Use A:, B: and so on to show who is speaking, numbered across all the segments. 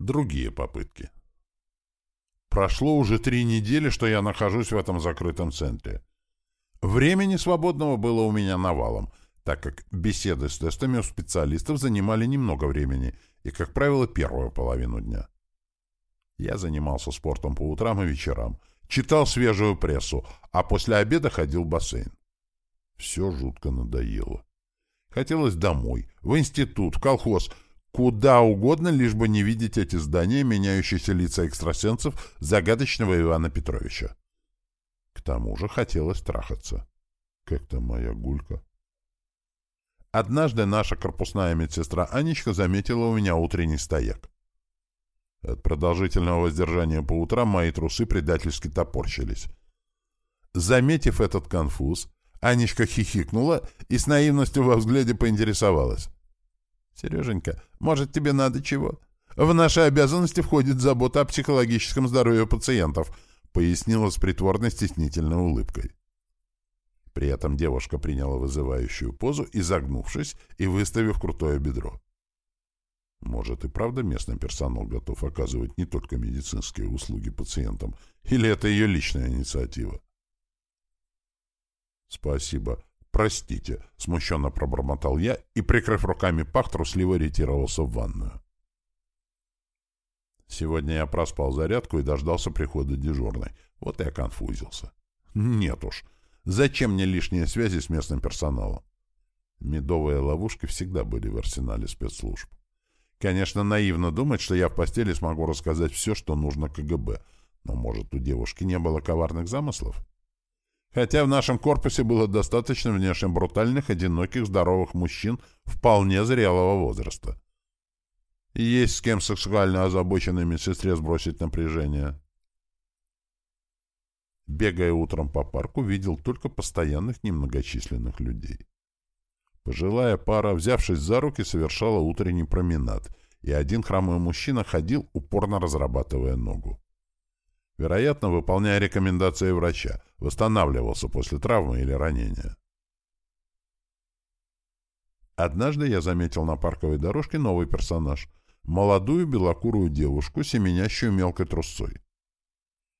A: Другие попытки. Прошло уже три недели, что я нахожусь в этом закрытом центре. Времени свободного было у меня навалом, так как беседы с тестами у специалистов занимали немного времени и, как правило, первую половину дня. Я занимался спортом по утрам и вечерам, читал свежую прессу, а после обеда ходил в бассейн. Все жутко надоело. Хотелось домой, в институт, в колхоз, куда угодно, лишь бы не видеть эти здания, меняющиеся лица экстрасенсов загадочного Ивана Петровича. К тому же хотелось трахаться. Как там моя гулька? Однажды наша корпусная медсестра Анечка заметила у меня утренний стояк. От продолжительного воздержания по утрам мои трусы предательски топорщились. Заметив этот конфуз, Анечка хихикнула и с наивностью во взгляде поинтересовалась. «Сереженька, может, тебе надо чего? В наши обязанности входит забота о психологическом здоровье пациентов», пояснила с притворной стеснительной улыбкой. При этом девушка приняла вызывающую позу, изогнувшись и выставив крутое бедро. Может, и правда местный персонал готов оказывать не только медицинские услуги пациентам, или это ее личная инициатива? «Спасибо. Простите», — смущенно пробормотал я и, прикрыв руками пах, трусливо ретировался в ванную. Сегодня я проспал зарядку и дождался прихода дежурной. Вот я конфузился. Нет уж. Зачем мне лишние связи с местным персоналом? Медовые ловушки всегда были в арсенале спецслужб. Конечно, наивно думать, что я в постели смогу рассказать все, что нужно КГБ. Но, может, у девушки не было коварных замыслов? Хотя в нашем корпусе было достаточно внешне брутальных, одиноких, здоровых мужчин вполне зрелого возраста. Есть с кем сексуально озабоченной медсестре сбросить напряжение. Бегая утром по парку, видел только постоянных немногочисленных людей. Пожилая пара, взявшись за руки, совершала утренний променад, и один хромой мужчина ходил, упорно разрабатывая ногу. Вероятно, выполняя рекомендации врача, восстанавливался после травмы или ранения. Однажды я заметил на парковой дорожке новый персонаж — молодую белокурую девушку, семенящую мелкой трусцой.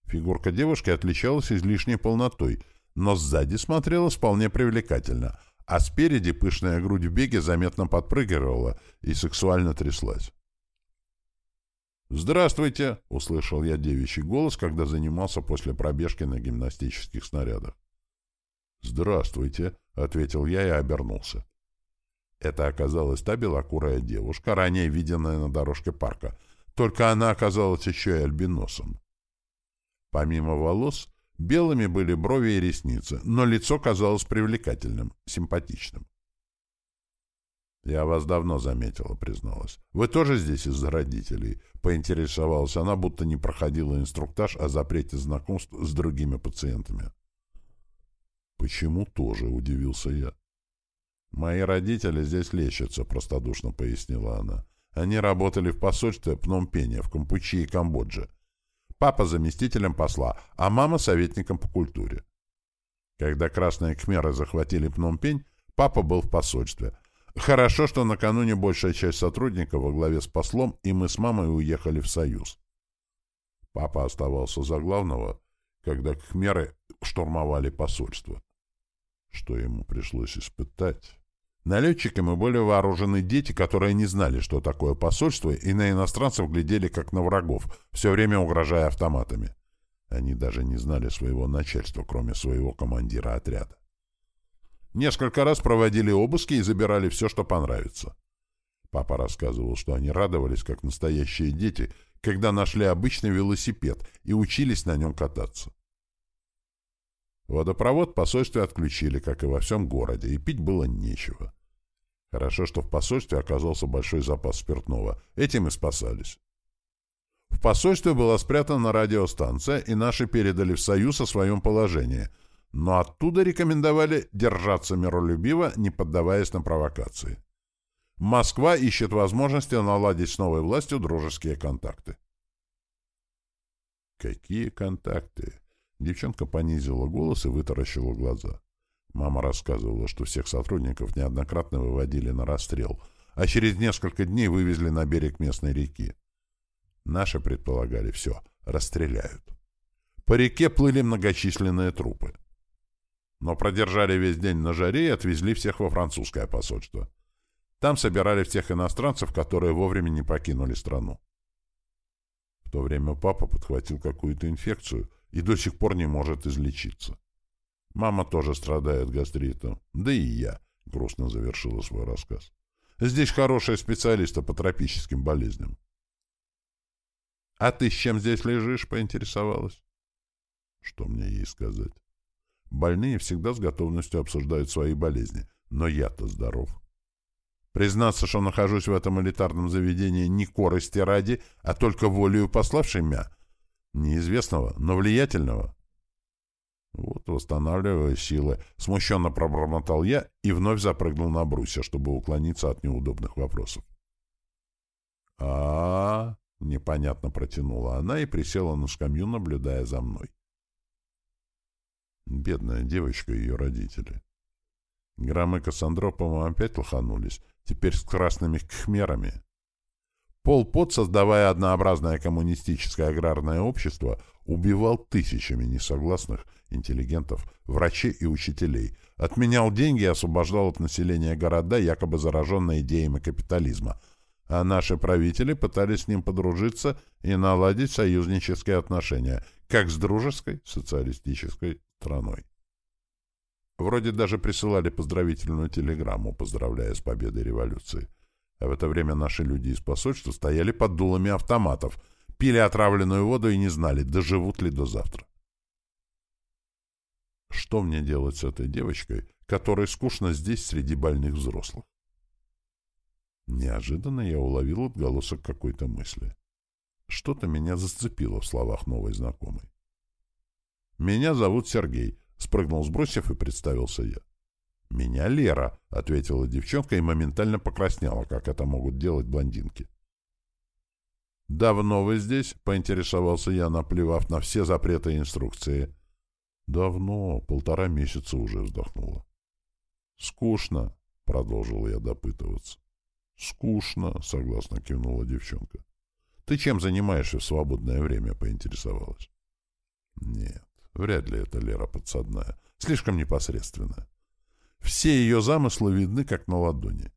A: Фигурка девушки отличалась излишней полнотой, но сзади смотрелась вполне привлекательно, а спереди пышная грудь в беге заметно подпрыгивала и сексуально тряслась. «Здравствуйте!» — услышал я девичий голос, когда занимался после пробежки на гимнастических снарядах. «Здравствуйте!» — ответил я и обернулся. Это оказалась та белокурая девушка, ранее виденная на дорожке парка, только она оказалась еще и альбиносом. Помимо волос, белыми были брови и ресницы, но лицо казалось привлекательным, симпатичным. «Я вас давно заметила», — призналась. «Вы тоже здесь из-за родителей?» — поинтересовалась она, будто не проходила инструктаж о запрете знакомств с другими пациентами. «Почему тоже?» — удивился я. «Мои родители здесь лечатся», — простодушно пояснила она. «Они работали в посольстве Пномпеня в Кампучи и Камбодже. Папа заместителем посла, а мама советником по культуре. Когда красные кхмеры захватили Пномпень, папа был в посольстве — Хорошо, что накануне большая часть сотрудников во главе с послом и мы с мамой уехали в Союз. Папа оставался за главного, когда кхмеры штурмовали посольство. Что ему пришлось испытать? Налетчиками были вооружены дети, которые не знали, что такое посольство, и на иностранцев глядели как на врагов, все время угрожая автоматами. Они даже не знали своего начальства, кроме своего командира отряда. Несколько раз проводили обыски и забирали все, что понравится. Папа рассказывал, что они радовались, как настоящие дети, когда нашли обычный велосипед и учились на нем кататься. Водопровод в посольстве отключили, как и во всем городе, и пить было нечего. Хорошо, что в посольстве оказался большой запас спиртного. Этим и спасались. В посольстве была спрятана радиостанция, и наши передали в Союз о своем положении — но оттуда рекомендовали держаться миролюбиво, не поддаваясь на провокации. Москва ищет возможности наладить с новой властью дружеские контакты. Какие контакты? Девчонка понизила голос и вытаращила глаза. Мама рассказывала, что всех сотрудников неоднократно выводили на расстрел, а через несколько дней вывезли на берег местной реки. Наши предполагали все, расстреляют. По реке плыли многочисленные трупы. Но продержали весь день на жаре и отвезли всех во французское посольство. Там собирали всех иностранцев, которые вовремя не покинули страну. В то время папа подхватил какую-то инфекцию и до сих пор не может излечиться. Мама тоже страдает гастритом. Да и я, — грустно завершила свой рассказ. Здесь хорошие специалисты по тропическим болезням. — А ты с чем здесь лежишь? — поинтересовалась. Что мне ей сказать? Больные всегда с готовностью обсуждают свои болезни, но я-то здоров. Признаться, что нахожусь в этом элитарном заведении не корости ради, а только волею пославшей мя, неизвестного, но влиятельного. Вот, восстанавливая силы, смущенно пробормотал я и вновь запрыгнул на брусья, чтобы уклониться от неудобных вопросов. а, -а, -а непонятно протянула она и присела на скамью, наблюдая за мной. Бедная девочка и ее родители. Граммы Кассандропова опять лоханулись, теперь с красными кхмерами. Пол Пот, создавая однообразное коммунистическое аграрное общество, убивал тысячами несогласных интеллигентов, врачей и учителей, отменял деньги и освобождал от населения города, якобы зараженные идеями капитализма, а наши правители пытались с ним подружиться и наладить союзнические отношения, как с дружеской социалистической страной. Вроде даже присылали поздравительную телеграмму, поздравляя с победой революции. А в это время наши люди из посольства стояли под дулами автоматов, пили отравленную воду и не знали, доживут ли до завтра. Что мне делать с этой девочкой, которой скучно здесь среди больных взрослых? Неожиданно я уловил отголосок какой-то мысли. Что-то меня зацепило в словах новой знакомой. «Меня зовут Сергей», Спрыгнул с брусьев и представился я. «Меня Лера», — ответила девчонка и моментально покраснела, как это могут делать блондинки. «Давно вы здесь?» — поинтересовался я, наплевав на все запреты и инструкции. «Давно, полтора месяца уже вздохнула». «Скучно», — продолжил я допытываться. «Скучно», — согласно кивнула девчонка. «Ты чем занимаешься в свободное время?» — поинтересовалась. «Нет, Вряд ли это Лера подсадная. Слишком непосредственная. Все ее замыслы видны, как на ладони.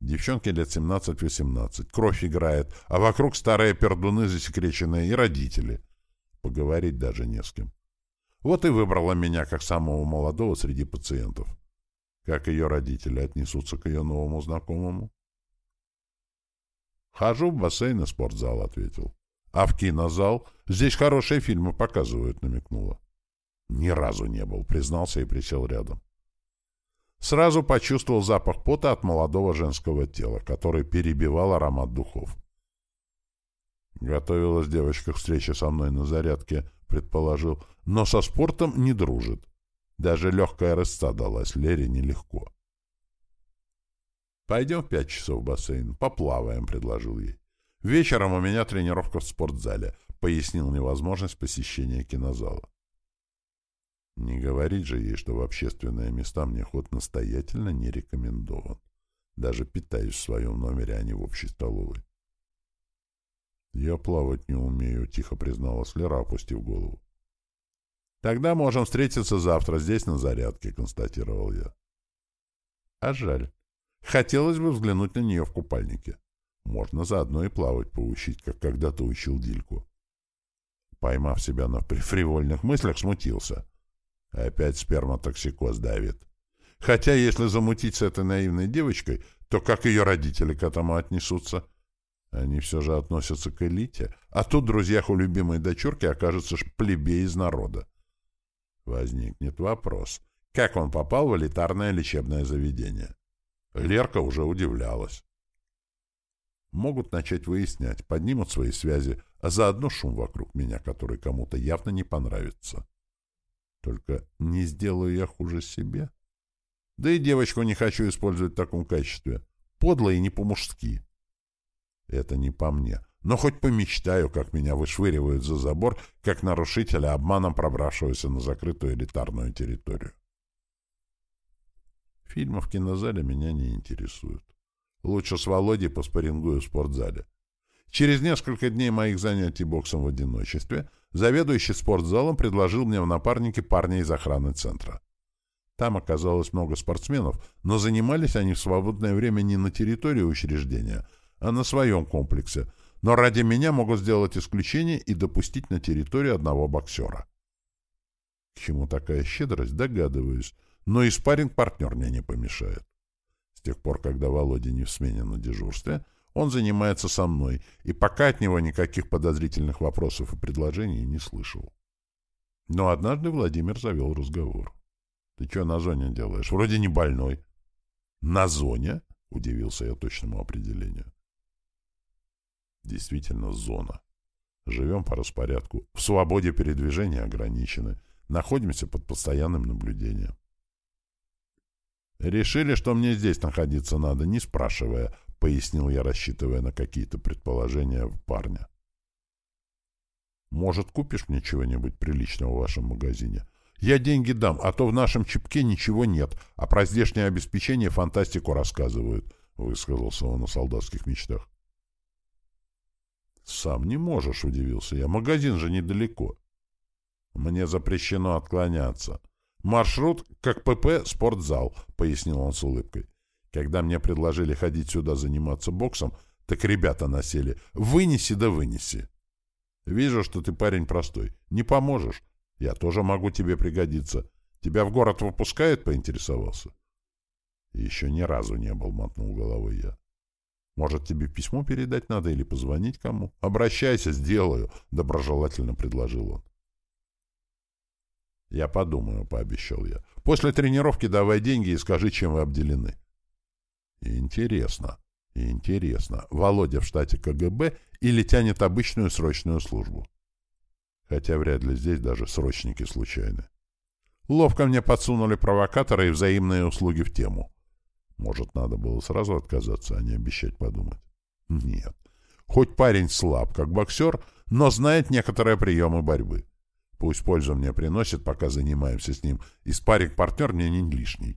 A: Девчонке лет 17-18. Кровь играет, а вокруг старые пердуны засекреченные и родители. Поговорить даже не с кем. Вот и выбрала меня как самого молодого среди пациентов. Как ее родители отнесутся к ее новому знакомому? «Хожу в бассейн и спортзал», — ответил. А в кинозал? Здесь хорошие фильмы показывают, намекнула. Ни разу не был, признался и присел рядом. Сразу почувствовал запах пота от молодого женского тела, который перебивал аромат духов. Готовилась девочка к встрече со мной на зарядке, предположил, но со спортом не дружит. Даже легкая рысца далась Лере нелегко. «Пойдем в пять часов в бассейн, поплаваем», — предложил ей. Вечером у меня тренировка в спортзале, пояснил невозможность посещения кинозала. Не говорить же ей, что в общественные места мне ход настоятельно не рекомендован. Даже питаюсь в своем номере, а не в общей столовой. «Я плавать не умею», — тихо призналась Лера, опустив голову. «Тогда можем встретиться завтра здесь на зарядке», — констатировал я. «А жаль. Хотелось бы взглянуть на нее в купальнике. Можно заодно и плавать поучить, как когда-то учил Дильку. Поймав себя на фривольных мыслях, смутился. Опять сперматоксикоз давит. Хотя, если замутить с этой наивной девочкой, то как ее родители к этому отнесутся? Они все же относятся к элите, а тут в друзьях у любимой дочурки окажется плебей из народа. Возникнет вопрос, как он попал в элитарное лечебное заведение? Лерка уже удивлялась могут начать выяснять, поднимут свои связи, а заодно шум вокруг меня, который кому-то явно не понравится. Только не сделаю я хуже себе. Да и девочку не хочу использовать в таком качестве. Подло и не по-мужски. Это не по мне. Но хоть помечтаю, как меня вышвыривают за забор, как нарушителя, обманом пробравшегося на закрытую элитарную территорию. Фильмы в кинозале меня не интересуют. Лучше с Володей поспорингую в спортзале. Через несколько дней моих занятий боксом в одиночестве заведующий спортзалом предложил мне в напарнике парня из охраны центра. Там оказалось много спортсменов, но занимались они в свободное время не на территории учреждения, а на своем комплексе, но ради меня могут сделать исключение и допустить на территорию одного боксера. К чему такая щедрость, догадываюсь, но и спарринг-партнер мне не помешает. С тех пор, когда Володя не в смене на дежурстве, он занимается со мной, и пока от него никаких подозрительных вопросов и предложений не слышал. Но однажды Владимир завел разговор. Ты что на зоне делаешь? Вроде не больной. На зоне? Удивился я точному определению. Действительно, зона. Живем по распорядку. В свободе передвижения ограничены. Находимся под постоянным наблюдением. Решили, что мне здесь находиться надо, не спрашивая, пояснил я, рассчитывая на какие-то предположения парня. Может, купишь мне чего-нибудь приличного в вашем магазине? Я деньги дам, а то в нашем чипке ничего нет, а про здешнее обеспечение фантастику рассказывают, — высказался он о солдатских мечтах. — Сам не можешь, — удивился я. — Магазин же недалеко. — Мне запрещено отклоняться. Маршрут, как ПП, спортзал, — пояснил он с улыбкой. Когда мне предложили ходить сюда заниматься боксом, так ребята насели. Вынеси да вынеси. Вижу, что ты парень простой. Не поможешь. Я тоже могу тебе пригодиться. Тебя в город выпускают, поинтересовался? Еще ни разу не был, мотнул головой я. Может, тебе письмо передать надо или позвонить кому? Обращайся, сделаю, доброжелательно предложил он. Я подумаю, пообещал я. После тренировки давай деньги и скажи, чем вы обделены. Интересно, интересно, Володя в штате КГБ или тянет обычную срочную службу? хотя вряд ли здесь даже срочники случайны. Ловко мне подсунули провокаторы и взаимные услуги в тему. Может, надо было сразу отказаться, а не обещать подумать? Нет. Хоть парень слаб, как боксер, но знает некоторые приемы борьбы. Пусть пользу мне приносит, пока занимаемся с ним, и спарринг-партнер мне не лишний.